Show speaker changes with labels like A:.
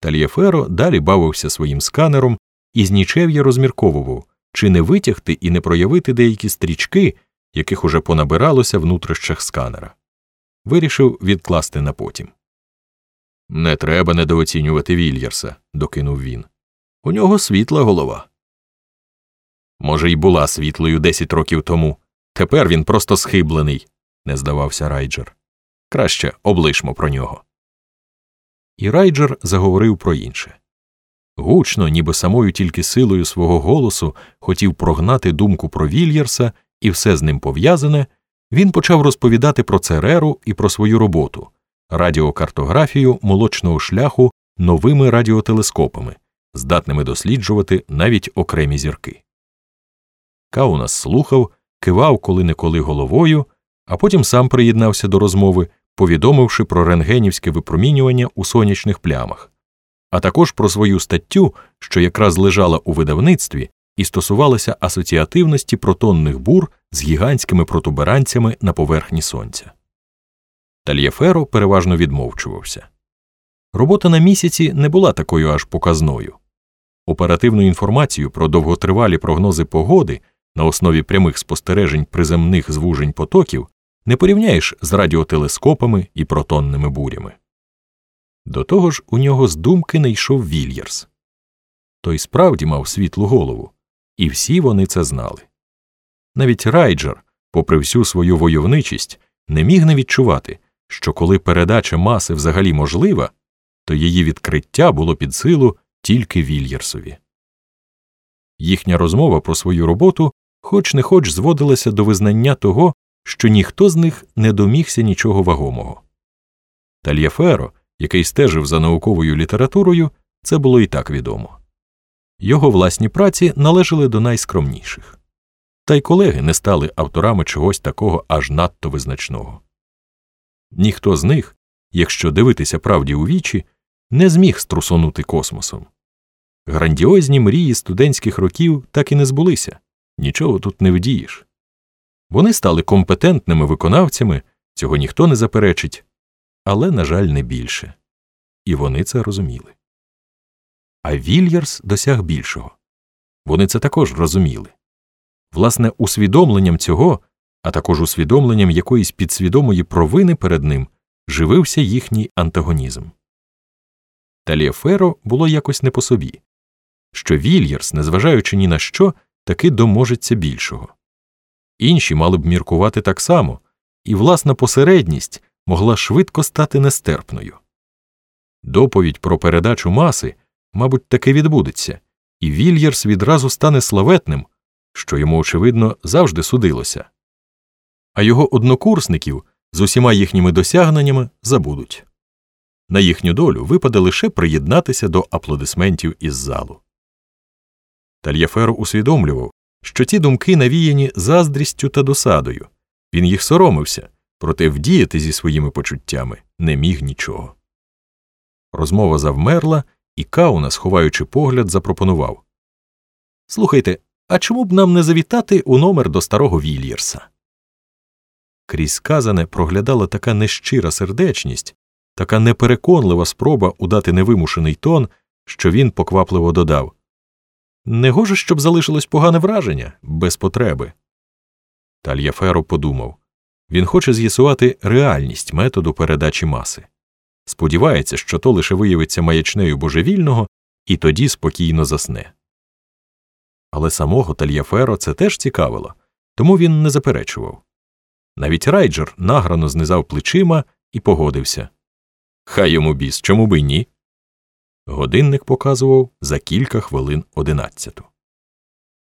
A: Тальєферо далі бавився своїм сканером і з нічев'я розмірковував, чи не витягти і не проявити деякі стрічки, яких уже понабиралося в нутрищах сканера. Вирішив відкласти на потім. Не треба недооцінювати Вільярса, докинув він. У нього світла голова. Може, й була світлою десять років тому. Тепер він просто схиблений, не здавався Райджер. Краще облишмо про нього. І Райджер заговорив про інше. Гучно, ніби самою тільки силою свого голосу хотів прогнати думку про Вільярса і все з ним пов'язане, він почав розповідати про Цереру і про свою роботу радіокартографію молочного шляху новими радіотелескопами, здатними досліджувати навіть окремі зірки. Каунас слухав, кивав коли неколи головою, а потім сам приєднався до розмови, повідомивши про рентгенівське випромінювання у сонячних плямах, а також про свою статтю, що якраз лежала у видавництві і стосувалася асоціативності протонних бур з гігантськими протуберанцями на поверхні сонця. Тальєферо переважно відмовчувався. Робота на місяці не була такою аж показною. Оперативну інформацію про довготривалі прогнози погоди на основі прямих спостережень приземних звужень потоків не порівняєш з радіотелескопами і протонними бурями. До того ж, у нього з думки не йшов Вільярс. Той справді мав світлу голову, і всі вони це знали. Навіть Райджер, попри всю свою войовничість, не міг не відчувати, що коли передача маси взагалі можлива, то її відкриття було під силу тільки Вільярсові. Їхня розмова про свою роботу хоч не хоч зводилася до визнання того, що ніхто з них не домігся нічого вагомого. Тальєферо, який стежив за науковою літературою, це було і так відомо. Його власні праці належали до найскромніших, та й колеги не стали авторами чогось такого аж надто визначного. Ніхто з них, якщо дивитися правді у вічі, не зміг струсонути космосом. Грандіозні мрії студентських років так і не збулися нічого тут не вдієш. Вони стали компетентними виконавцями, цього ніхто не заперечить, але, на жаль, не більше. І вони це розуміли. А Вільярс досяг більшого. Вони це також розуміли. Власне, усвідомленням цього, а також усвідомленням якоїсь підсвідомої провини перед ним, живився їхній антагонізм. Талієферо було якось не по собі, що Вільярс, незважаючи ні на що, таки доможеться більшого. Інші мали б міркувати так само, і власна посередність могла швидко стати нестерпною. Доповідь про передачу маси, мабуть, таки відбудеться, і Вільярс відразу стане славетним, що йому, очевидно, завжди судилося, а його однокурсників з усіма їхніми досягненнями забудуть. На їхню долю випаде лише приєднатися до аплодисментів із залу. Тальяферо усвідомлював, що ці думки навіяні заздрістю та досадою, він їх соромився, проте вдіяти зі своїми почуттями не міг нічого. Розмова завмерла, і Кауна, сховаючи погляд, запропонував Слухайте, а чому б нам не завітати у номер до старого Вільєрса? Крізь сказане проглядала така нещира сердечність, така непереконлива спроба удати невимушений тон, що він поквапливо додав Негоже, щоб залишилось погане враження без потреби. Тальяферо подумав він хоче з'ясувати реальність методу передачі маси. Сподівається, що то лише виявиться маячнею божевільного і тоді спокійно засне. Але самого Тальяферо це теж цікавило, тому він не заперечував. Навіть райджер награно знизав плечима і погодився. Хай йому біс, чому би ні? Годинник показував за кілька хвилин одинадцяту.